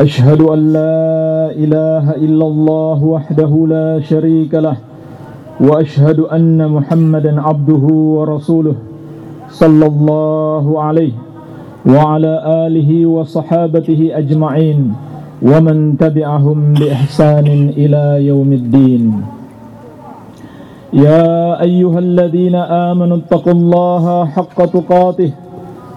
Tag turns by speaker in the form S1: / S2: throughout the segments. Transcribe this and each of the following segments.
S1: أشهد أن لا إله إلا الله وحده لا شريك له وأشهد أن محمدا عبده ورسوله صلى الله عليه وعلى آله وصحابته أجمعين ومن تبعهم بإحسان إلى يوم الدين. يا أيها الذين آمنوا اتقوا الله حق تقاته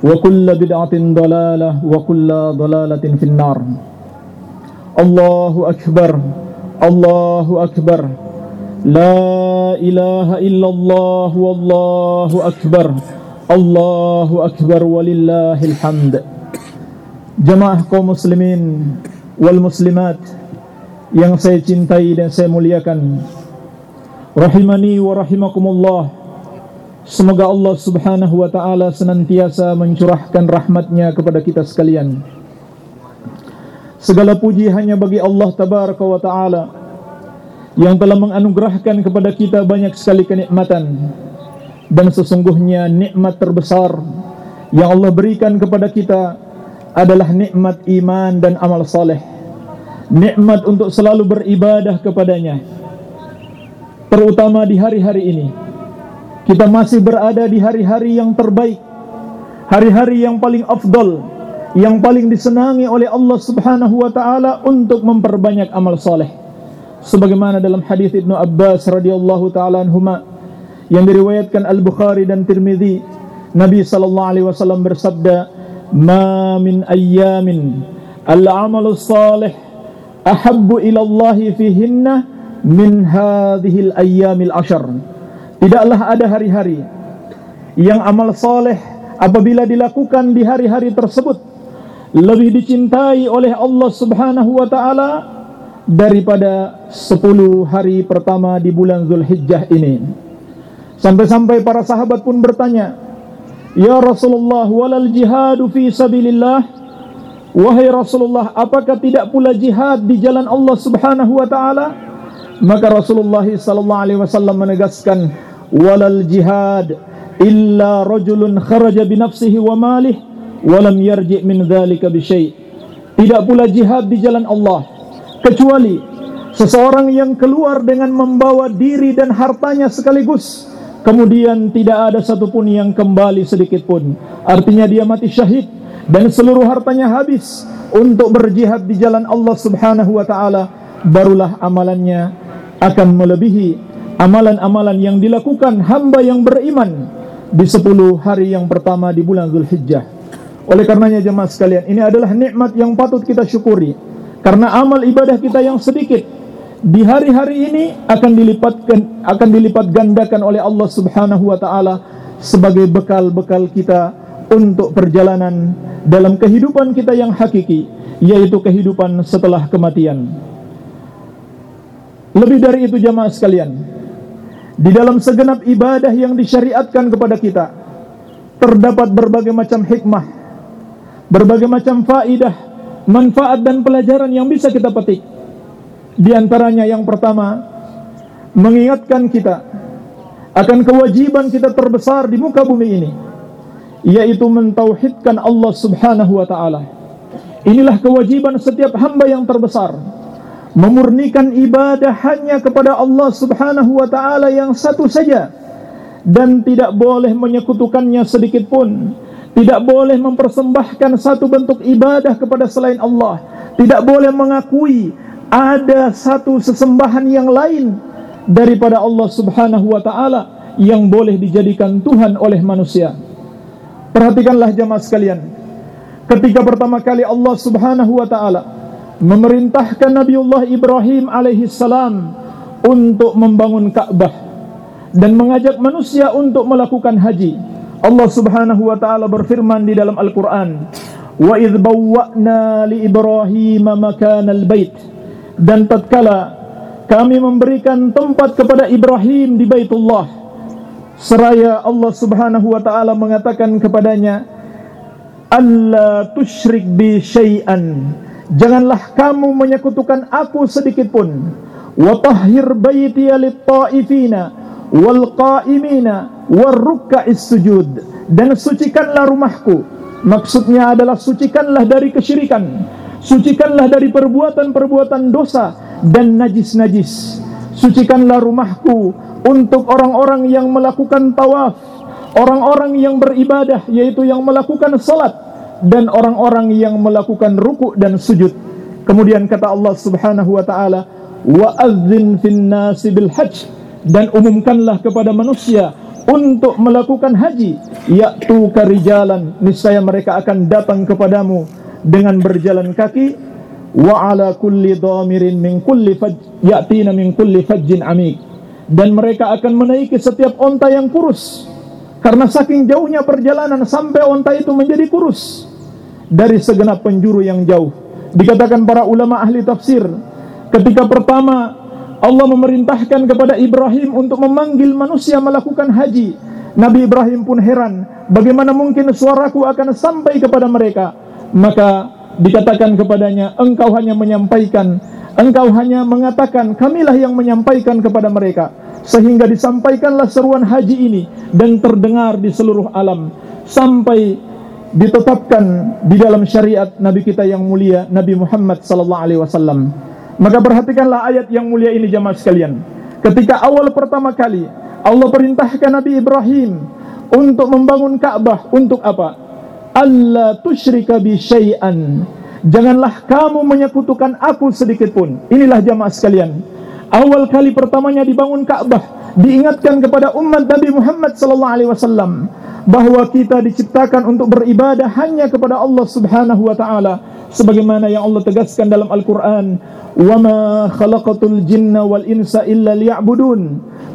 S1: وكل بدعة ضلالة وكل ضلالة في النار. الله أكبر. الله أكبر. لا إله إلا الله والله أكبر. الله أكبر ولله الحمد. جماعة قوم مسلمين والمسلمات yang saya cintai dan رحمني ورحمكم الله. Semoga Allah subhanahu wa ta'ala senantiasa mencurahkan rahmatnya kepada kita sekalian Segala puji hanya bagi Allah tabaraka wa ta'ala Yang telah menganugerahkan kepada kita banyak sekali kenikmatan Dan sesungguhnya nikmat terbesar Yang Allah berikan kepada kita adalah nikmat iman dan amal saleh. Nikmat untuk selalu beribadah kepadanya. Terutama di hari-hari ini. Kita masih berada di hari-hari yang terbaik, hari-hari yang paling afdol, yang paling disenangi oleh Allah Subhanahu wa taala untuk memperbanyak amal soleh. Sebagaimana dalam hadis Ibnu Abbas radhiyallahu taala anhuma yang diriwayatkan Al-Bukhari dan Tirmizi, Nabi sallallahu alaihi wasallam bersabda, "Ma min ayyamin al-amalu salih ahabbu ila Allah fihinna min hadhil ayyamil ashar." Tidaklah ada hari-hari yang amal soleh apabila dilakukan di hari-hari tersebut lebih dicintai oleh Allah Subhanahu wa taala daripada 10 hari pertama di bulan Zulhijjah ini. Sampai-sampai para sahabat pun bertanya, Ya Rasulullah walal jihadu fi sabilillah Wahai Rasulullah apakah tidak pula jihad di jalan Allah Subhanahu wa taala Maka Rasulullah sallallahu alaihi wasallam menegaskan walal jihad illa rajulun kharaja bi nafsihi wa malih wa lam yarji min syai. Tidak pula jihad di jalan Allah kecuali seseorang yang keluar dengan membawa diri dan hartanya sekaligus. Kemudian tidak ada satupun yang kembali sedikit pun. Artinya dia mati syahid Dan seluruh hartanya habis Untuk berjihad di jalan Allah subhanahu wa ta'ala. Barulah amalannya akan melebihi Amalan-amalan yang dilakukan hamba yang beriman Di sepuluh hari yang pertama di bulan Zulhijjah Oleh karenanya jemaah sekalian Ini adalah nikmat yang patut kita syukuri Karena amal ibadah kita yang sedikit di hari-hari ini akan dilipatkan akan dilipat gandakan oleh Allah Subhanahu wa taala sebagai bekal-bekal kita untuk perjalanan dalam kehidupan kita yang hakiki yaitu kehidupan setelah kematian. Lebih dari itu jamaah sekalian, di dalam segenap ibadah yang disyariatkan kepada kita terdapat berbagai macam hikmah, berbagai macam faidah, manfaat dan pelajaran yang bisa kita petik. Di antaranya yang pertama mengingatkan kita akan kewajiban kita terbesar di muka bumi ini yaitu mentauhidkan Allah Subhanahu wa taala. Inilah kewajiban setiap hamba yang terbesar memurnikan ibadah hanya kepada Allah Subhanahu wa taala yang satu saja dan tidak boleh menyekutukannya sedikit pun. Tidak boleh mempersembahkan satu bentuk ibadah kepada selain Allah. Tidak boleh mengakui ada satu sesembahan yang lain daripada Allah Subhanahu wa taala yang boleh dijadikan Tuhan oleh manusia. Perhatikanlah jemaah sekalian. Ketika pertama kali Allah Subhanahu wa taala memerintahkan Nabiullah Ibrahim alaihi salam untuk membangun Ka'bah dan mengajak manusia untuk melakukan haji. Allah Subhanahu wa taala berfirman di dalam Al-Qur'an, "Wa idz bawwa'na li Ibrahim makanal bait." Dan tatkala kami memberikan tempat kepada Ibrahim di Baitullah, seraya Allah Subhanahu wa taala mengatakan kepadanya, "Alla tusyrik bi syai'an." Janganlah kamu menyekutukan aku sedikit pun. Wa tahhir baiti lit-ta'ifina wal qa'imina war sujud. Dan sucikanlah rumahku. Maksudnya adalah sucikanlah dari kesyirikan. Sucikanlah dari perbuatan-perbuatan dosa dan najis-najis. Sucikanlah rumahku untuk orang-orang yang melakukan tawaf orang-orang yang beribadah yaitu yang melakukan salat dan orang-orang yang melakukan ruku dan sujud. Kemudian kata Allah Subhanahu wa taala wa adzin fin nasi bil hajj. Dan umumkanlah kepada manusia untuk melakukan haji yaitu karijalan niscaya mereka akan datang kepadamu dengan berjalan kaki wa ala kulli dhamirin min kulli faj yatina min kulli fajjin amik. Dan mereka akan menaiki setiap onta yang kurus. Karena saking jauhnya perjalanan sampai onta itu menjadi kurus dari segenap penjuru yang jauh dikatakan para ulama ahli tafsir ketika pertama Allah memerintahkan kepada Ibrahim untuk memanggil manusia melakukan haji. Nabi Ibrahim pun heran, bagaimana mungkin suaraku akan sampai kepada mereka? Maka dikatakan kepadanya, engkau hanya menyampaikan, engkau hanya mengatakan, kamilah yang menyampaikan kepada mereka. Sehingga disampaikanlah seruan haji ini dan terdengar di seluruh alam sampai ditetapkan di dalam syariat Nabi kita yang mulia Nabi Muhammad sallallahu alaihi wasallam. Maka perhatikanlah ayat yang mulia ini jemaah sekalian. Ketika awal pertama kali Allah perintahkan Nabi Ibrahim untuk membangun Ka'bah untuk apa? Allah tusyrika bi syai'an. Janganlah kamu menyekutukan aku sedikit pun. Inilah jemaah sekalian. awal kali pertamanya dibangun Ka'bah diingatkan kepada umat Nabi Muhammad sallallahu alaihi wasallam bahwa kita diciptakan untuk beribadah hanya kepada Allah Subhanahu wa taala sebagaimana yang Allah tegaskan dalam Al-Qur'an wa ma khalaqatul jinna wal insa illa liya'budun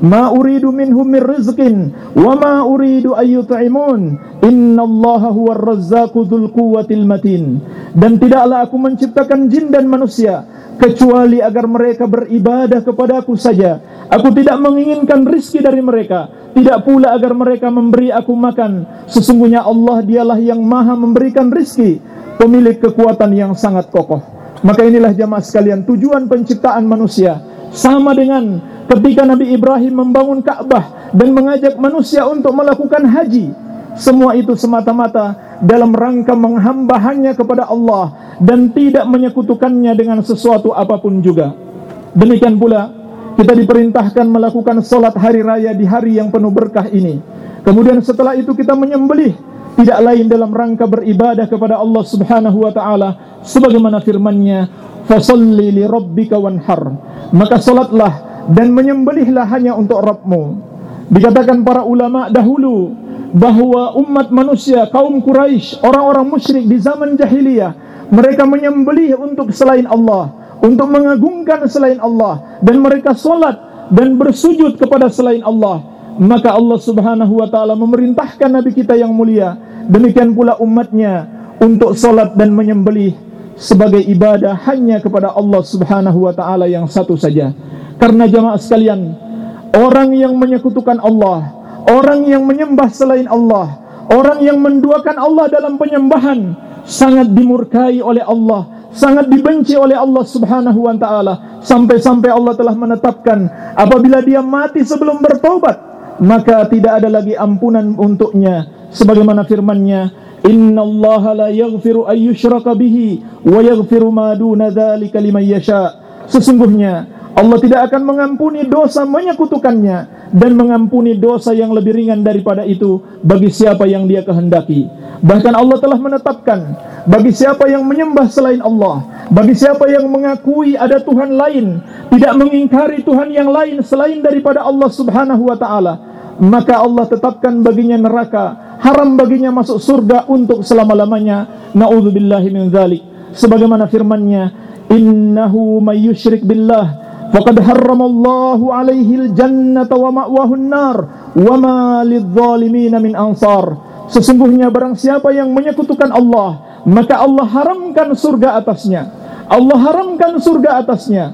S1: ma uridu minhum min rizqin wa ma uridu ayyut'imun innallaha huwar razzaqu dzul quwwatil matin. Dan tidaklah aku menciptakan jin dan manusia kecuali agar mereka beribadah kepadaku saja. Aku tidak menginginkan rizki dari mereka. Tidak pula agar mereka memberi aku makan. Sesungguhnya Allah dialah yang maha memberikan rizki. Pemilik kekuatan yang sangat kokoh. Maka inilah jamaah sekalian tujuan penciptaan manusia. Sama dengan ketika Nabi Ibrahim membangun Ka'bah dan mengajak manusia untuk melakukan haji. Semua itu semata-mata dalam rangka menghamba hanya kepada Allah dan tidak menyekutukannya dengan sesuatu apa pun juga. Demikian pula kita diperintahkan melakukan solat hari raya di hari yang penuh berkah ini. Kemudian setelah itu kita menyembelih tidak lain dalam rangka beribadah kepada Allah Subhanahu wa taala sebagaimana firman-Nya fasalli li rabbika wanhar maka salatlah dan menyembelihlah hanya untuk Rabbmu dikatakan para ulama dahulu bahwa umat manusia kaum Quraisy orang-orang musyrik di zaman jahiliyah mereka menyembelih untuk selain Allah untuk mengagungkan selain Allah dan mereka salat dan bersujud kepada selain Allah. Maka Allah Subhanahu wa taala memerintahkan nabi kita yang mulia demikian pula umatnya untuk salat dan menyembelih sebagai ibadah hanya kepada Allah Subhanahu wa taala yang satu saja. Karena jamaah sekalian orang yang menyekutukan Allah orang yang menyembah selain Allah orang yang menduakan Allah dalam penyembahan sangat dimurkai oleh Allah sangat dibenci oleh Allah Subhanahu wa taala. Sampai-sampai Allah telah menetapkan apabila dia mati sebelum bertobat maka tidak ada lagi ampunan untuknya. Sebagaimana firman-Nya innallaha la yaghfiru ay yushraka bihi wa yaghfiru ma duna liman yasha. Sesungguhnya Allah tidak akan mengampuni dosa menyekutukannya dan mengampuni dosa yang lebih ringan daripada itu bagi siapa yang dia kehendaki. Bahkan Allah telah menetapkan bagi siapa yang menyembah selain Allah, bagi siapa yang mengakui ada Tuhan lain, tidak mengingkari Tuhan yang lain selain daripada Allah Subhanahu wa taala, maka Allah tetapkan baginya neraka, haram baginya masuk surga untuk selama-lamanya. Nauzubillahi. Sebagaimana firman-Nya, "Innahu may yusyrik billah" faqad harramallahu alaihi al-jannata wa ma'wahu an-nar wa ma ansar. Sesungguhnya barang siapa yang menyekutukan Allah maka Allah haramkan surga atasnya. Allah haramkan surga atasnya.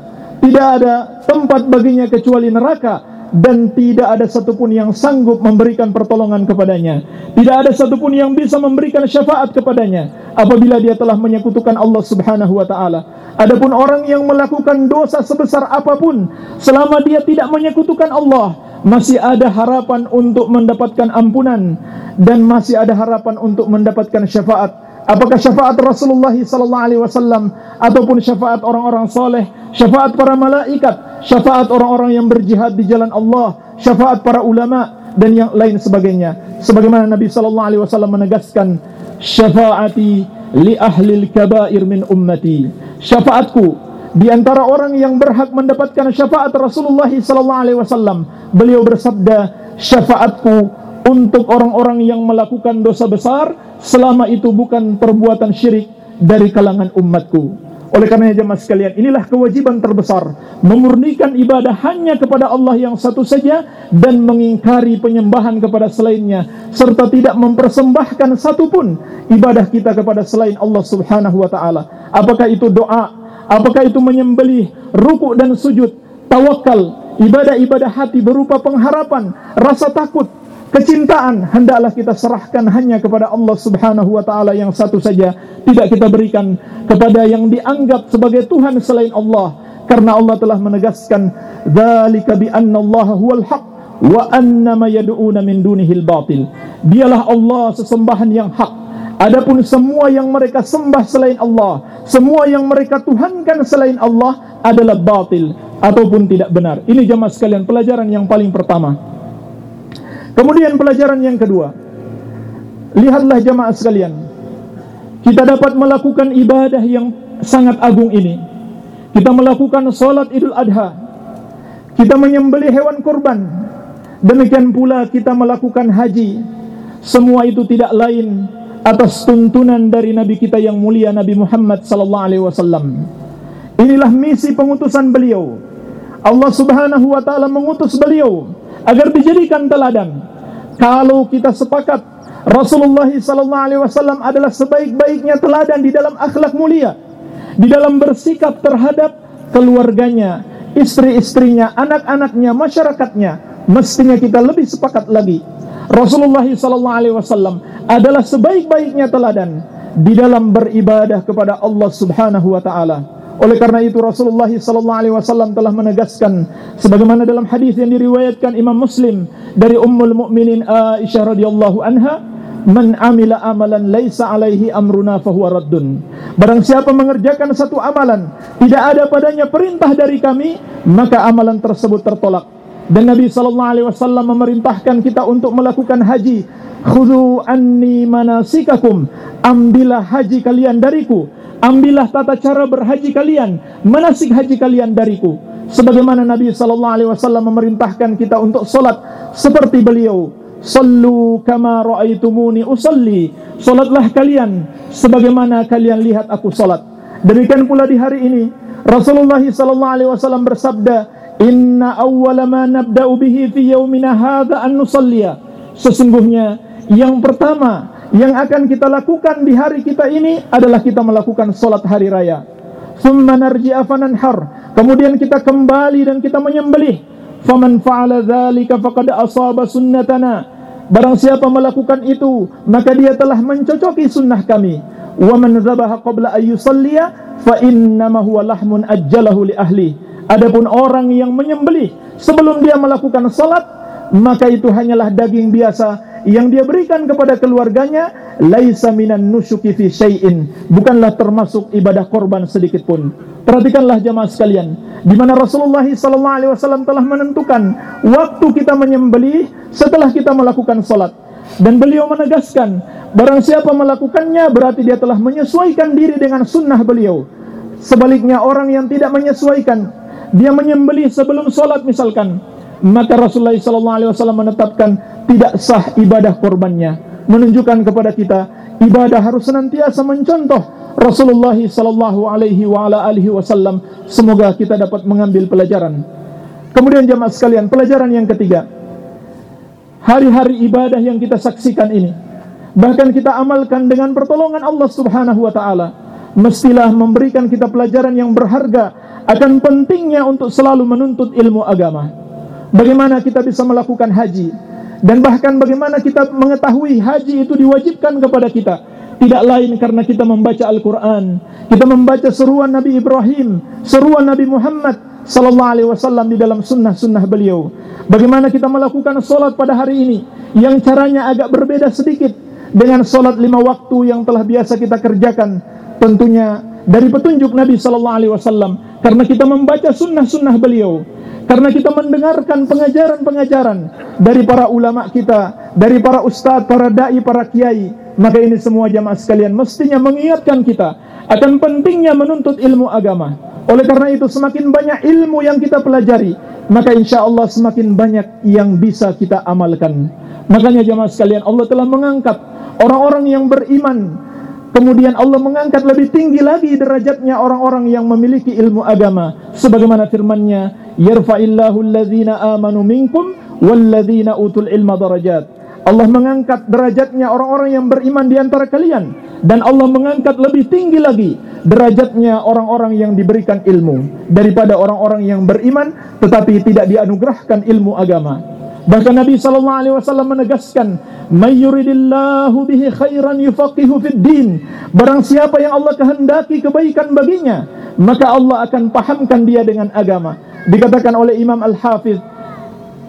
S1: Tidak ada tempat baginya kecuali neraka dan tidak ada satupun yang sanggup memberikan pertolongan kepadanya. Tidak ada satupun yang bisa memberikan syafaat kepadanya apabila dia telah menyekutukan Allah Subhanahu wa taala. Adapun orang yang melakukan dosa sebesar apapun selama dia tidak menyekutukan Allah, masih ada harapan untuk mendapatkan ampunan dan masih ada harapan untuk mendapatkan syafaat. Apakah syafaat Rasulullah sallallahu alaihi wasallam ataupun syafaat orang-orang saleh, syafaat para malaikat, syafaat orang-orang yang berjihad di jalan Allah, syafaat para ulama dan yang lain sebagainya. Sebagaimana Nabi sallallahu alaihi wasallam menegaskan, syafaati li ahli al-kaba'ir min ummati syafaatku di antara orang yang berhak mendapatkan syafaat Rasulullah sallallahu alaihi wasallam beliau bersabda syafaatku untuk orang-orang yang melakukan dosa besar selama itu bukan perbuatan syirik dari kalangan umatku. Oleh karena jemaah sekalian inilah kewajiban terbesar memurnikan ibadah hanya kepada Allah yang satu saja dan mengingkari penyembahan kepada selainnya serta tidak mempersembahkan satu pun ibadah kita kepada selain Allah Subhanahu wa taala. Apakah itu doa? Apakah itu menyembelih ruku dan sujud? Tawakal. Ibadah-ibadah hati berupa pengharapan rasa takut Kecintaan hendaklah kita serahkan hanya kepada Allah Subhanahu wa taala yang satu saja, tidak kita berikan kepada yang dianggap sebagai Tuhan selain Allah. Karena Allah telah menegaskan, "Dzalika bi anna Allah huwal haq wa anna ma yad'una min dunihi al-batil." Dialah Allah sesembahan yang hak. Adapun semua yang mereka sembah selain Allah, semua yang mereka tuhankan selain Allah adalah batil ataupun tidak benar. Ini jemaah sekalian pelajaran yang paling pertama. Kemudian pelajaran yang kedua. Lihatlah jamaah sekalian. Kita dapat melakukan ibadah yang sangat agung ini. Kita melakukan solat idul adha. Kita menyembeli hewan kurban. Demikian pula kita melakukan haji. Semua itu tidak lain atas tuntunan dari Nabi kita yang mulia Nabi Muhammad sallallahu alaihi wasallam. Inilah misi pengutusan beliau. Allah Subhanahu wa taala mengutus beliau agar dijadikan teladan. Kalau kita sepakat Rasulullah sallallahu alaihi wasallam adalah sebaik-baiknya teladan di dalam akhlak mulia, di dalam bersikap terhadap keluarganya, istri-istrinya, anak-anaknya, masyarakatnya, mestinya kita lebih sepakat lagi. Rasulullah sallallahu alaihi wasallam adalah sebaik-baiknya teladan di dalam beribadah kepada Allah Subhanahu wa taala. Oleh karena itu Rasulullah sallallahu alaihi wasallam telah menegaskan sebagaimana dalam hadis yang diriwayatkan Imam Muslim dari Ummul Mukminin Aisyah radhiyallahu anha, "Man amila amalan laisa alaihi amruna fahuwa raddun." Barang siapa mengerjakan satu amalan tidak ada padanya perintah dari kami, maka amalan tersebut tertolak. Dan Nabi sallallahu alaihi wasallam memerintahkan kita untuk melakukan haji. Khudhu anni manasikakum. Ambillah haji kalian dariku Ambillah tata cara berhaji kalian, manasik haji kalian dariku. Sebagaimana Nabi sallallahu alaihi wasallam memerintahkan kita untuk salat seperti beliau. Sallu kama raaitumuni usalli. Salatlah kalian sebagaimana kalian lihat aku salat. Demikian pula di hari ini Rasulullah sallallahu alaihi wasallam bersabda, "Inna awwala ma nabda'u bihi fi yaumina hadha an nusalliya." Sesungguhnya yang pertama yang akan kita lakukan di hari kita ini adalah kita melakukan solat hari raya. Thumma narji'a fananhar. Kemudian kita kembali dan kita menyembelih. Faman fa'ala dzalika faqad asaba sunnatana. Barang siapa melakukan itu, maka dia telah mencocoki sunnah kami. wa man dzabaha qabla ay yusalliya fa innama huwa lahmun ajjalahu li ahli adapun orang yang menyembelih sebelum dia melakukan salat maka itu hanyalah daging biasa yang dia berikan kepada keluarganya laisa minan nusyuki fi syai'in. Bukanlah termasuk ibadah korban sedikit pun. Perhatikanlah jemaah sekalian di mana Rasulullah sallallahu alaihi wasallam telah menentukan waktu kita menyembelih setelah kita melakukan salat. Dan beliau menegaskan barang siapa melakukannya berarti dia telah menyesuaikan diri dengan sunnah beliau. Sebaliknya orang yang tidak menyesuaikan dia menyembelih sebelum salat misalkan maka Rasulullah sallallahu alaihi wasallam menetapkan tidak sah ibadah korbannya menunjukkan kepada kita ibadah harus senantiasa mencontoh Rasulullah sallallahu alaihi wasallam semoga kita dapat mengambil pelajaran. Kemudian jemaah sekalian, pelajaran yang ketiga. Hari-hari ibadah yang kita saksikan ini bahkan kita amalkan dengan pertolongan Allah Subhanahu wa taala mestilah memberikan kita pelajaran yang berharga akan pentingnya untuk selalu menuntut ilmu agama. Bagaimana kita bisa melakukan haji? Dan bahkan bagaimana kita mengetahui haji itu diwajibkan kepada kita? Tidak lain karena kita membaca Al-Quran kita membaca seruan Nabi Ibrahim seruan Nabi Muhammad sallallahu alaihi wasallam di dalam sunnah-sunnah beliau. Bagaimana kita melakukan solat pada hari ini? Yang caranya agak berbeda sedikit dengan solat lima waktu yang telah biasa kita kerjakan. Tentunya dari petunjuk Nabi sallallahu alaihi wasallam karena kita membaca sunnah-sunnah beliau karena kita mendengarkan pengajaran-pengajaran dari para ulama kita dari para ustadz, para dai, para kiai maka ini semua jamaah sekalian mestinya mengingatkan kita akan pentingnya menuntut ilmu agama. Oleh karena itu semakin banyak ilmu yang kita pelajari, maka insya Allah semakin banyak yang bisa kita amalkan. Makanya jamaah sekalian Allah telah mengangkat orang-orang yang beriman Kemudian Allah mengangkat lebih tinggi lagi derajatnya orang-orang yang memiliki ilmu agama. Sebagaimana firman-Nya, "Yarfa'illahu alladzina amanu minkum utul ilma darajat." Allah mengangkat derajatnya orang-orang yang beriman di antara kalian dan Allah mengangkat lebih tinggi lagi derajatnya orang-orang yang diberikan ilmu daripada orang-orang yang beriman tetapi tidak dianugerahkan ilmu agama. Bahkan Nabi sallallahu alaihi wasallam menegaskan, "May yuridillahu bihi khairan yufaqihu fid din." Barang siapa yang Allah kehendaki kebaikan baginya, maka Allah akan pahamkan dia dengan agama. Dikatakan oleh Imam Al-Hafiz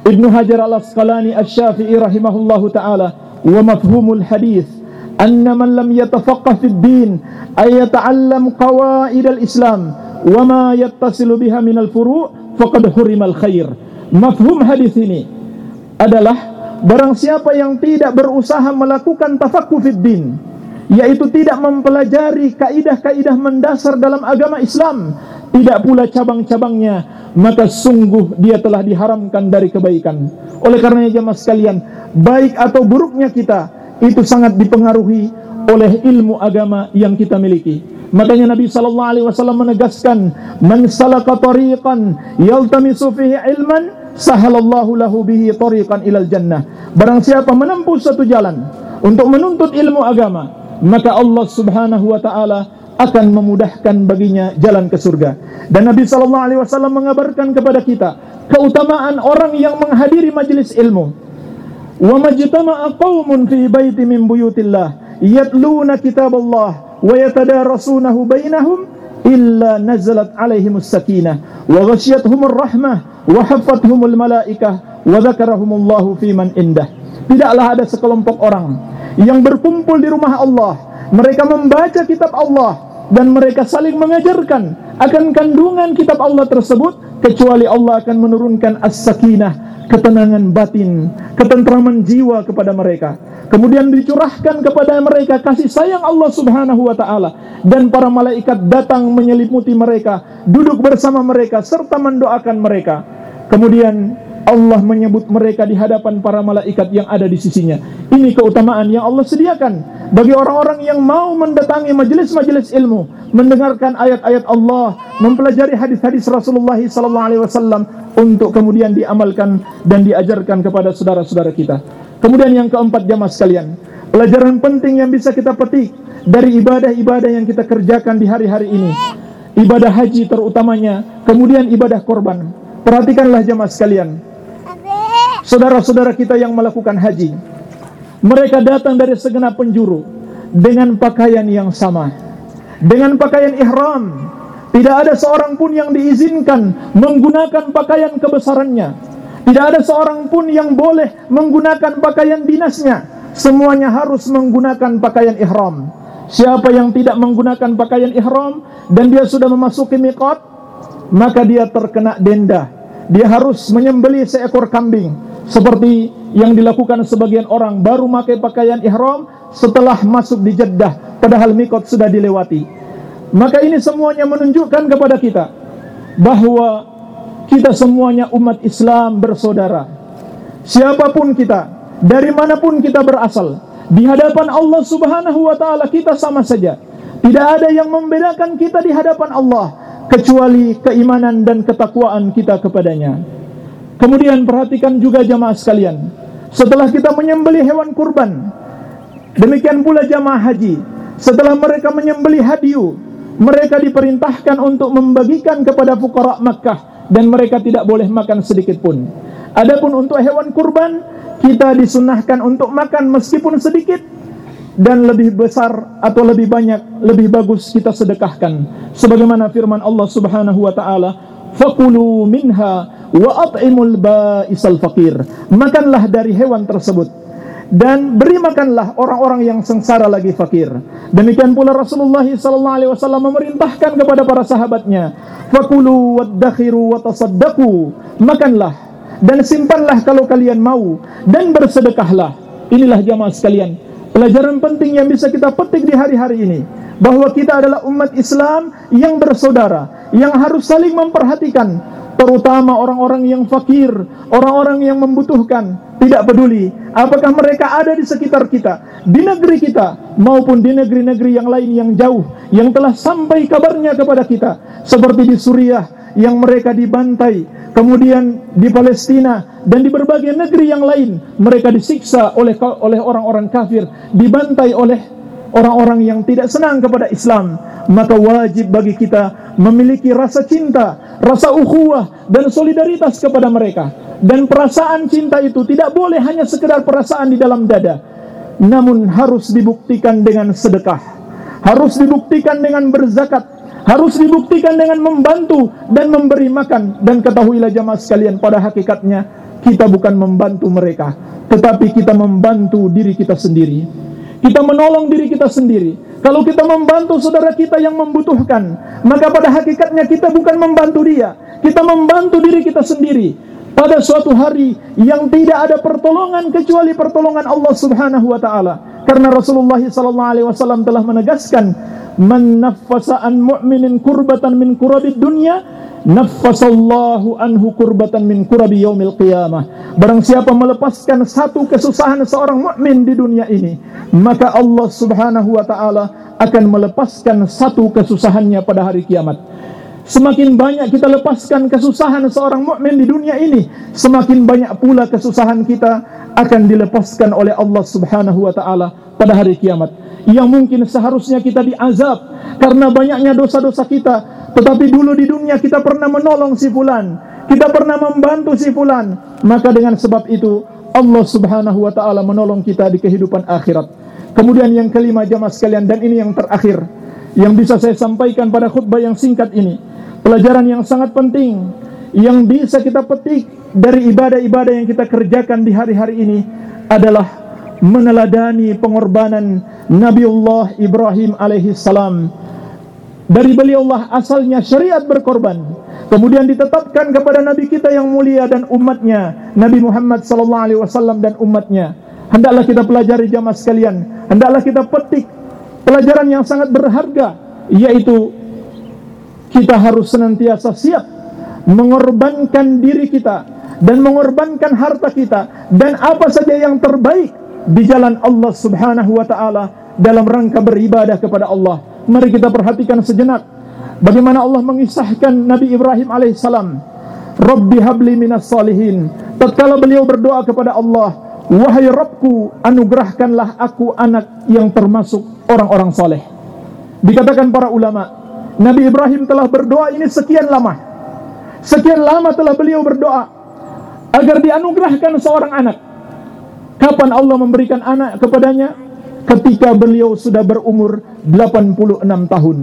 S1: Ibnu Hajar Al-Asqalani Asy-Syafi'i rahimahullahu taala wa mafhumul hadis man lam yatafaqqah fid din ay yata'allam qawaid al-islam wa ma yattasilu biha min al-furu' faqad hurimal khair mafhum hadis ini adalah barang siapa yang tidak berusaha melakukan tafaqquh fid din yaitu tidak mempelajari kaidah-kaidah mendasar dalam agama Islam tidak pula cabang-cabangnya maka sungguh dia telah diharamkan dari kebaikan. Oleh karenanya jemaah sekalian, baik atau buruknya kita itu sangat dipengaruhi oleh ilmu agama yang kita miliki. Makanya Nabi sallallahu alaihi wasallam menegaskan, "Man salaka tariqan yaltamisu fihi ilman, sahalallahu lahu bihi tariqan ilal jannah." Barang siapa menempuh satu jalan untuk menuntut ilmu agama, maka Allah Subhanahu wa taala akan memudahkan baginya jalan ke surga. Dan Nabi sallallahu alaihi wasallam mengabarkan kepada kita keutamaan orang yang menghadiri majelis ilmu. Wa majtama'a qaumun fi baiti min buyutillah yatluna kitaballah wa yatadarasunahu bainahum illa nazalat alaihimus sakinah wa ghasyiyatuhumur rahmah wa haffathumul malaikah wa dzakarahumullahu fi man indah. Tidaklah ada sekelompok orang yang berkumpul di rumah Allah mereka membaca kitab Allah dan mereka saling mengajarkan akan kandungan kitab Allah tersebut kecuali Allah akan menurunkan as-sakinah ketenangan batin ketentraman jiwa kepada mereka. Kemudian dicurahkan kepada mereka kasih sayang Allah Subhanahu wa taala. Dan para malaikat datang menyelimuti mereka duduk bersama mereka serta mendoakan mereka. Kemudian Allah menyebut mereka di hadapan para malaikat yang ada di sisinya. Ini keutamaan yang Allah sediakan bagi orang-orang yang mau mendatangi majelis-majelis ilmu, mendengarkan ayat-ayat Allah, mempelajari hadis-hadis Rasulullah sallallahu alaihi wasallam untuk kemudian diamalkan dan diajarkan kepada saudara-saudara kita. Kemudian yang keempat jamaah sekalian, pelajaran penting yang bisa kita petik dari ibadah-ibadah yang kita kerjakan di hari-hari ini. Ibadah haji terutamanya, kemudian ibadah korban. Perhatikanlah jamaah sekalian, saudara-saudara kita yang melakukan haji. Mereka datang dari segenap penjuru. dengan pakaian yang sama. Dengan pakaian ihram. Tidak ada seorang pun yang diizinkan menggunakan pakaian kebesarannya. Tidak ada seorang pun yang boleh menggunakan pakaian dinasnya. Semuanya harus menggunakan pakaian ihram. Siapa yang tidak menggunakan pakaian ihram dan dia sudah memasuki miqat, maka dia terkena denda. Dia harus menyembelih seekor kambing seperti yang dilakukan sebagian orang baru pakai pakaian ihram setelah masuk di Jeddah padahal mikot sudah dilewati. Maka ini semuanya menunjukkan kepada kita bahwa kita semuanya umat Islam bersaudara. Siapa pun kita dari mana pun kita berasal di hadapan Allah Subhanahu wa taala kita sama saja. Tidak ada yang membedakan kita di hadapan Allah kecuali keimanan dan ketakwaan kita kepadanya kemudian perhatikan juga jamaah sekalian. Setelah kita menyembeli hewan kurban demikian pula jamaah haji. Setelah mereka menyembeli hadiu mereka diperintahkan untuk membagikan kepada fukara Makkah dan mereka tidak boleh makan sedikit pun. Adapun untuk hewan kurban kita disunahkan untuk makan meskipun sedikit dan lebih besar atau lebih banyak lebih bagus kita sedekahkan. Sebagaimana firman Allah Subhanahu wa taala fakulu minha wa at'imul ba'isal faqir. Makanlah dari hewan tersebut. Dan beri makanlah orang-orang yang sengsara lagi fakir demikian pula Rasulullah sallallahu alaihi wasallam memerintahkan kepada para sahabatnya fakulu waddakhiru watasaddaqu. Makanlah dan simpanlah kalau kalian mau dan bersedekahlah. Inilah jamaah sekalian pelajaran penting yang bisa kita petik di hari-hari ini bahwa kita adalah umat Islam yang bersaudara yang harus saling memperhatikan terutama orang-orang yang fakir, orang-orang yang membutuhkan, tidak peduli apakah mereka ada di sekitar kita, di negeri kita maupun di negeri-negeri yang lain yang jauh yang telah sampai kabarnya kepada kita seperti di Suriah yang mereka dibantai, kemudian di Palestina dan di berbagai negeri yang lain mereka disiksa oleh oleh orang-orang kafir, dibantai oleh orang-orang yang tidak senang kepada Islam, maka wajib bagi kita memiliki rasa cinta rasa ukhuwah dan solidaritas kepada mereka. Dan perasaan cinta itu tidak boleh hanya sekedar perasaan di dalam dada, namun harus dibuktikan dengan sedekah, harus dibuktikan dengan berzakat, harus dibuktikan dengan membantu dan memberi makan. Dan ketahuilah jamaah sekalian, pada hakikatnya kita bukan membantu mereka, tetapi kita membantu diri kita sendiri. Kita menolong diri kita sendiri. Kalau kita membantu saudara kita yang membutuhkan, maka pada hakikatnya kita bukan membantu dia, kita membantu diri kita sendiri. Pada suatu hari yang tidak ada pertolongan kecuali pertolongan Allah Subhanahu wa taala. Karena Rasulullah sallallahu alaihi wasallam telah menegaskan, "Man naffasa an mu'minin kurbatan min kurabid dunya, naffasallahu anhu kurbatan min kurabi yaumil qiyamah. Barang siapa melepaskan satu kesusahan seorang mukmin di dunia ini, maka Allah Subhanahu wa taala akan melepaskan satu kesusahannya pada hari kiamat. Semakin banyak kita lepaskan kesusahan seorang mukmin di dunia ini, semakin banyak pula kesusahan kita akan dilepaskan oleh Allah Subhanahu wa taala pada hari kiamat. Yang mungkin seharusnya kita diazab karena banyaknya dosa-dosa kita, tetapi dulu di dunia kita pernah menolong si fulan, kita pernah membantu si fulan, maka dengan sebab itu Allah Subhanahu wa taala menolong kita di kehidupan akhirat. Kemudian yang kelima jamaah sekalian dan ini yang terakhir yang bisa saya sampaikan pada khutbah yang singkat ini. Pelajaran yang sangat penting yang bisa kita petik dari ibadah-ibadah yang kita kerjakan di hari-hari ini adalah meneladani pengorbanan Nabiullah Ibrahim alaihi salam. Dari beliaulah asalnya syariat berkorban. Kemudian ditetapkan kepada nabi kita yang mulia dan umatnya, Nabi Muhammad sallallahu alaihi wasallam dan umatnya. Hendaklah kita pelajari jamaah sekalian. Hendaklah kita petik pelajaran yang sangat berharga. Yaitu kita harus senantiasa siap mengorbankan diri kita dan mengorbankan harta kita dan apa saja yang terbaik di jalan Allah Subhanahu wa taala dalam rangka beribadah kepada Allah. Mari kita perhatikan sejenak bagaimana Allah mengisahkan Nabi Ibrahim alaihissalam. Rabbi habli minas salihin. Tatkala beliau berdoa kepada Allah, Wahai Rabbku, anugerahkanlah aku anak yang termasuk orang-orang soleh. Dikatakan para ulama, Nabi Ibrahim telah berdoa ini sekian lama. Sekian lama telah beliau berdoa agar dianugerahkan seorang anak. Kapan Allah memberikan anak kepadanya? ketika beliau sudah berumur 86 tahun.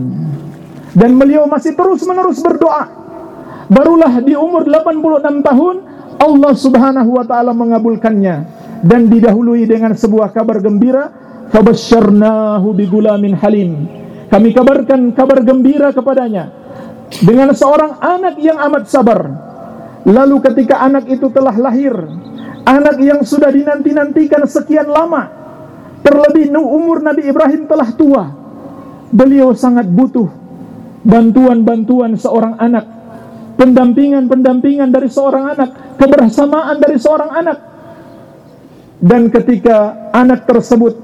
S1: Dan beliau masih terus-menerus berdoa. Barulah di umur 86 tahun Allah Subhanahu wa taala mengabulkannya dan didahului dengan sebuah kabar gembira, fabasyarnahu bigulamin halim. Kami kabarkan kabar gembira kepadanya dengan seorang anak yang amat sabar. Lalu ketika anak itu telah lahir, anak yang sudah dinanti-nantikan sekian lama, terlebih umur Nabi Ibrahim telah tua. Beliau sangat butuh bantuan-bantuan seorang anak, pendampingan-pendampingan dari seorang anak, kebersamaan dari seorang anak. Dan ketika anak tersebut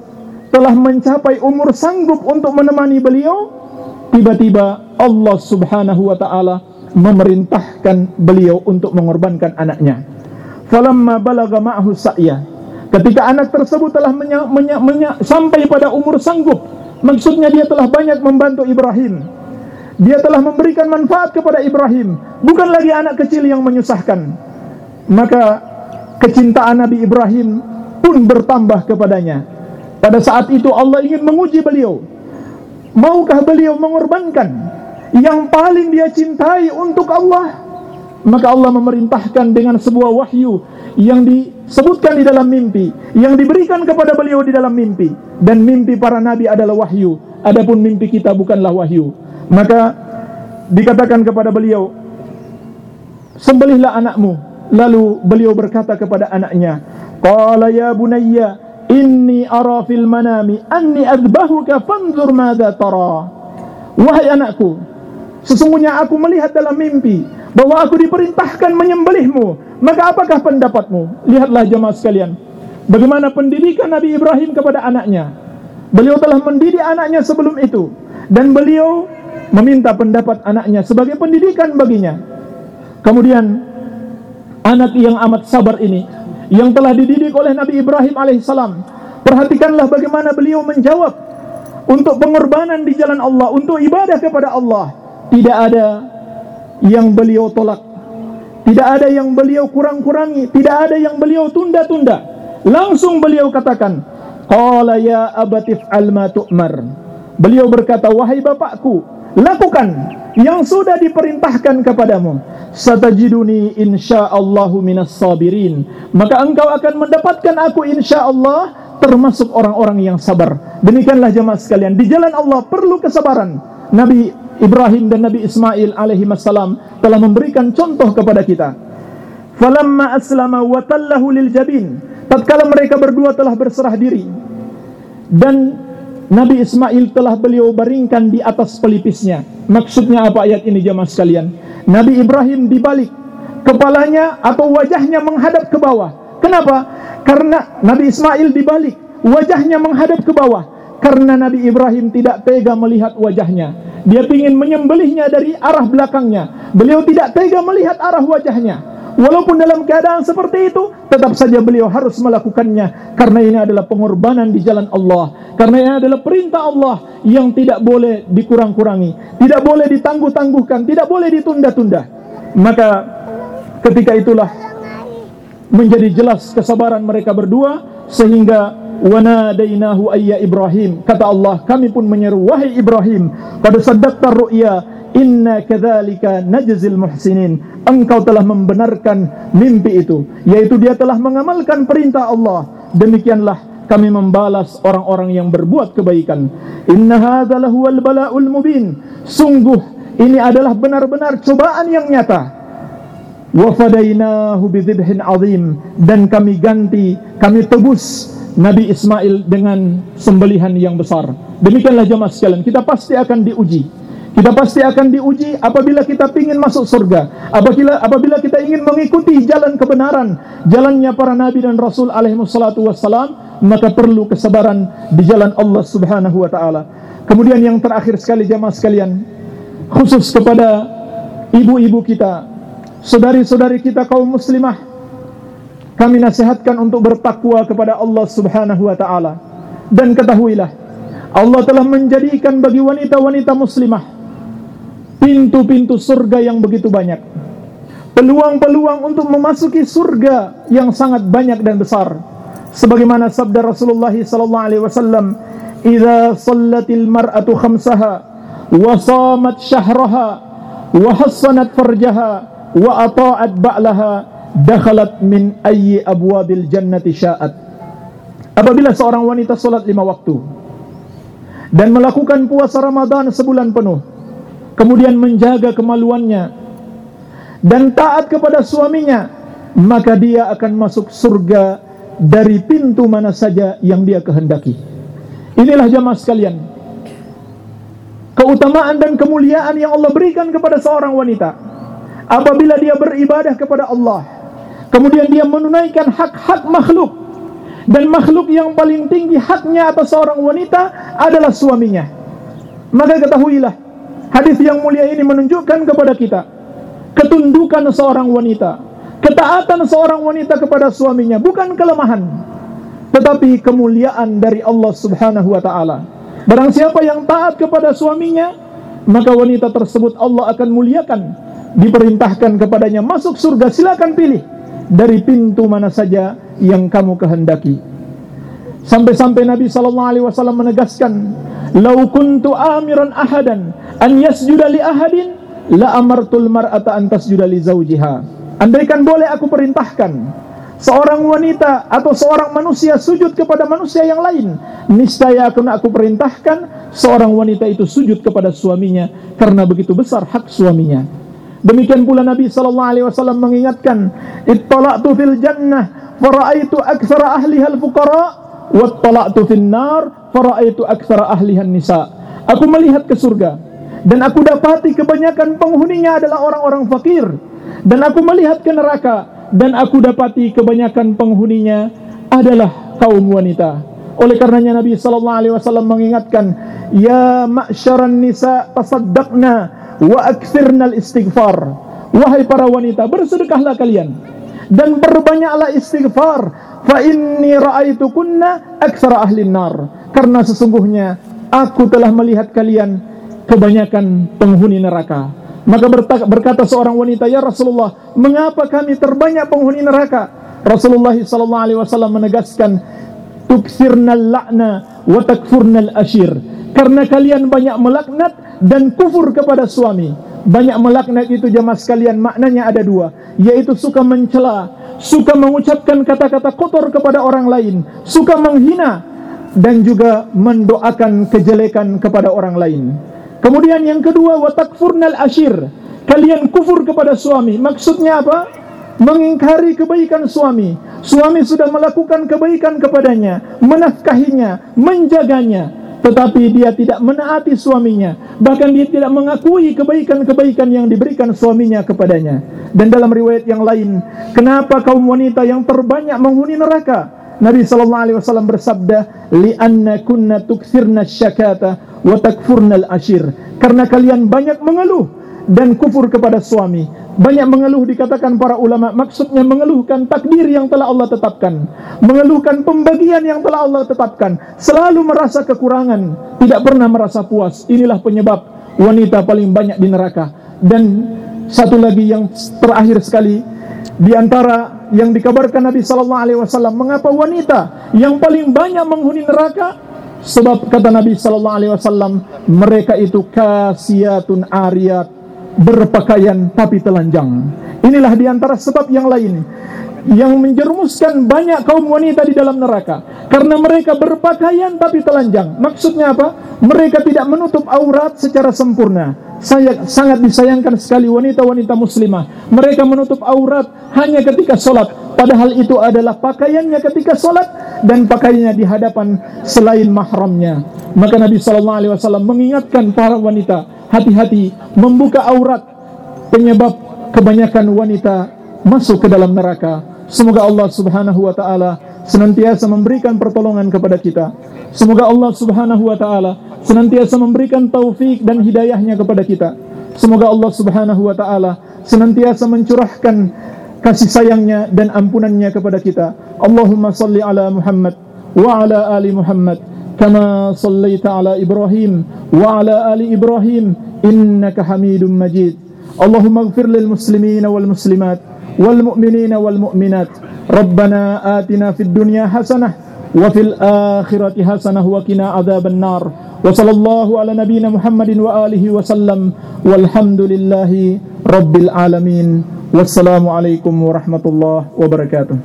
S1: telah mencapai umur sanggup untuk menemani beliau, tiba-tiba Allah Subhanahu wa taala memerintahkan beliau untuk mengorbankan anaknya. Falamma balagha ma'hu sa'ya. Ketika anak tersebut telah menya, menya, menya, sampai pada umur sanggup, maksudnya dia telah banyak membantu Ibrahim. Dia telah memberikan manfaat kepada Ibrahim, bukan lagi anak kecil yang menyusahkan. Maka kecintaan Nabi Ibrahim pun bertambah kepadanya. Pada saat itu Allah ingin menguji beliau. Maukah beliau mengorbankan yang paling dia cintai untuk Allah? Maka Allah memerintahkan dengan sebuah wahyu yang disebutkan di dalam mimpi, yang diberikan kepada beliau di dalam mimpi. Dan mimpi para nabi adalah wahyu, adapun mimpi kita bukanlah wahyu. Maka dikatakan kepada beliau, sembelihlah anakmu. Lalu beliau berkata kepada anaknya, Qala ya bunayya, inni ara fil manami anni adbahuka fanzur madza tara. Wahai anakku, sesungguhnya aku melihat dalam mimpi bahwa aku diperintahkan menyembelihmu. Maka apakah pendapatmu? Lihatlah jemaah sekalian. Bagaimana pendidikan Nabi Ibrahim kepada anaknya. Beliau telah mendidik anaknya sebelum itu. Dan beliau meminta pendapat anaknya sebagai pendidikan baginya. Kemudian anak yang amat sabar ini yang telah dididik oleh Nabi Ibrahim alaihissalam. Perhatikanlah bagaimana beliau menjawab untuk pengorbanan di jalan Allah, untuk ibadah kepada Allah. Tidak ada yang beliau tolak. Tidak ada yang beliau kurang-kurangi, tidak ada yang beliau tunda-tunda. Langsung beliau katakan, "Qala ya abatif al ma tu'mar." Beliau berkata, "Wahai bapakku, lakukan yang sudah diperintahkan kepadamu. Satajiduni insyaallahu minas sabirin." Maka engkau akan mendapatkan aku insyaallah termasuk orang-orang yang sabar. Demikianlah jemaah sekalian, di jalan Allah perlu kesabaran. Nabi Ibrahim dan Nabi Ismail alaihi salam telah memberikan contoh kepada kita. Falamma aslama wa tallahu lil jabin. Tatkala mereka berdua telah berserah diri dan Nabi Ismail telah beliau baringkan di atas pelipisnya. Maksudnya apa ayat ini jemaah sekalian? Nabi Ibrahim dibalik kepalanya atau wajahnya menghadap ke bawah. Kenapa? Karena Nabi Ismail dibalik, wajahnya menghadap ke bawah. Karena Nabi Ibrahim tidak tega melihat wajahnya. Dia ingin menyembelihnya dari arah belakangnya. Beliau tidak tega melihat arah wajahnya. Walaupun dalam keadaan seperti itu, tetap saja beliau harus melakukannya. Karena ini adalah pengorbanan di jalan Allah. Karena ini adalah perintah Allah yang tidak boleh dikurang-kurangi, tidak boleh ditangguh-tangguhkan, tidak boleh ditunda-tunda. Maka ketika itulah menjadi jelas kesabaran mereka berdua sehingga wanadainahu ayya Ibrahim. Kata Allah kami pun menyeru wahai Ibrahim. Pada saddaqta ru'ya inna kadzalika najzil muhsinin. Engkau telah membenarkan mimpi itu yaitu dia telah mengamalkan perintah Allah. Demikianlah kami membalas orang-orang yang berbuat kebaikan. Inna hadza lahuwal bala'ul mubin. Sungguh ini adalah benar-benar cobaan yang nyata. Wa fadainahu bidzibhin azim. Dan kami ganti kami tebus Nabi Ismail dengan sembelihan yang besar. Demikianlah jemaah sekalian, kita pasti akan diuji. Kita pasti akan diuji apabila kita ingin masuk surga. Apabila apabila kita ingin mengikuti jalan kebenaran, jalannya para nabi dan rasul alaihi wassalatu wassalam, maka perlu kesabaran di jalan Allah Subhanahu wa taala. Kemudian yang terakhir sekali jemaah sekalian, khusus kepada ibu-ibu kita, saudari-saudari kita kaum muslimah kami nasihatkan untuk bertakwa kepada Allah Subhanahu wa taala. Dan ketahuilah, Allah telah menjadikan bagi wanita-wanita muslimah pintu-pintu surga yang begitu banyak. Peluang-peluang untuk memasuki surga yang sangat banyak dan besar. sebagaimana sabda Rasulullah sallallahu alaihi wasallam idza sallatil mar'atu khamsaha wa shamat syahraha wa hassanat farjaha wa ata'at ba'laha dakhalat min ayyi abwabil jannati sya'at apabila seorang wanita salat lima waktu dan melakukan puasa Ramadan sebulan penuh kemudian menjaga kemaluannya. Dan taat kepada suaminya maka dia akan masuk surga dari pintu mana saja yang dia kehendaki. Inilah jamaah sekalian keutamaan dan kemuliaan yang Allah berikan kepada seorang wanita. Apabila dia beribadah kepada Allah kemudian dia menunaikan hak-hak makhluk dan makhluk yang paling tinggi haknya atas seorang wanita adalah suaminya maka ketahuilah Hadis yang mulia ini menunjukkan kepada kita ketundukan seorang wanita, ketaatan seorang wanita kepada suaminya bukan kelemahan, tetapi kemuliaan dari Allah Subhanahu wa taala. Barang siapa yang taat kepada suaminya, maka wanita tersebut Allah akan muliakan. Diperintahkan kepadanya masuk surga, silakan pilih dari pintu mana saja yang kamu kehendaki. Sampai-sampai Nabi sallallahu alaihi wasallam menegaskan, "Lau kuntu amiran ahadan an yasjuda li ahadin la amartul mar'ata an tasjuda li zawjiha." Andaikan boleh aku perintahkan seorang wanita atau seorang manusia sujud kepada manusia yang lain, niscaya akan aku perintahkan seorang wanita itu sujud kepada suaminya karena begitu besar hak suaminya. Demikian pula Nabi sallallahu alaihi wasallam mengingatkan, "Ittala'tu fil jannah fara'aitu aktsara ahliha al-fuqara wattala'tu fin nar faraitu aktsara ahlihan nisa. Aku melihat ke surga dan aku dapati kebanyakan penghuninya adalah orang-orang fakir. Dan aku melihat ke neraka. Dan aku dapati kebanyakan penghuninya adalah kaum wanita. Oleh karenanya Nabi sallallahu alaihi wasallam mengingatkan, "Ya ma'syaran nisa tasaddaqna wa aktsirnal istighfar." Wahai para wanita, bersedekahlah kalian. Dan perbanyaklah istighfar. Fa inni ra'aitukunna aktsara ahli nar. Karena sesungguhnya aku telah melihat kalian kebanyakan penghuni neraka. Maka berkata seorang wanita ya Rasulullah mengapa kami terbanyak penghuni neraka? Rasulullah sallallahu alaihi wasallam menegaskan tuksirnal la'na wa takfurnal ashir karena kalian banyak melaknat dan kufur kepada suami. Banyak melaknat itu jemaah sekalian maknanya ada dua. Yaitu suka mencela suka mengucapkan kata-kata kotor kepada orang lain suka menghina dan juga mendoakan kejelekan kepada orang lain kemudian yang kedua watakfurnal ashir. Kalian kufur kepada suami. Maksudnya apa? Mengingkari kebaikan suami. Suami sudah melakukan kebaikan kepadanya menafkahinya menjaganya. Tetapi dia tidak menaati suaminya. Bahkan dia tidak mengakui kebaikan-kebaikan yang diberikan suaminya kepadanya. Dan dalam riwayat yang lain kenapa kaum wanita yang terbanyak menghuni neraka Nabi sallallahu alaihi wasallam bersabda li anna kunna tukthirna syakata wa takfurna al-ashir karena kalian banyak mengeluh dan kufur kepada suami. Banyak mengeluh dikatakan para ulama maksudnya mengeluhkan takdir yang telah Allah tetapkan. Mengeluhkan pembagian yang telah Allah tetapkan. Selalu merasa kekurangan tidak pernah merasa puas. Inilah penyebab wanita paling banyak di neraka. Dan satu lagi yang terakhir sekali di antara yang dikabarkan Nabi sallallahu alaihi wasallam mengapa wanita yang paling banyak menghuni neraka sebab kata Nabi sallallahu alaihi wasallam mereka itu kasiatun ariyat berpakaian tapi telanjang. Inilah di antara sebab yang lain yang menjerumuskan banyak kaum wanita di dalam neraka karena mereka berpakaian tapi telanjang. Maksudnya apa? Mereka tidak menutup aurat secara sempurna. Saya sangat disayangkan sekali wanita-wanita muslimah. Mereka menutup aurat hanya ketika solat. Padahal itu adalah pakaiannya ketika solat dan pakaiannya di hadapan selain mahramnya. Maka Nabi Sallallahu Alaihi Wasallam mengingatkan para wanita hati-hati membuka aurat penyebab kebanyakan wanita masuk ke dalam neraka. Semoga Allah Subhanahu wa taala senantiasa memberikan pertolongan kepada kita. Semoga Allah Subhanahu wa taala senantiasa memberikan taufik dan hidayahnya kepada kita. Semoga Allah Subhanahu wa taala senantiasa mencurahkan kasih sayangnya dan ampunannya kepada kita. Allahumma salli ala Muhammad wa ala ali Muhammad kama sallaita ala Ibrahim wa ala ali Ibrahim innaka Hamidum Majid. Allahumma ighfir lil muslimin wal muslimat والمؤمنين والمؤمنات. ربنا آتنا في الدنيا حسنة وفي الآخرة حسنة وقنا عذاب النار. وصلى الله على نبينا محمد وآله وسلم. والحمد لله رب العالمين. والسلام عليكم ورحمة الله وبركاته.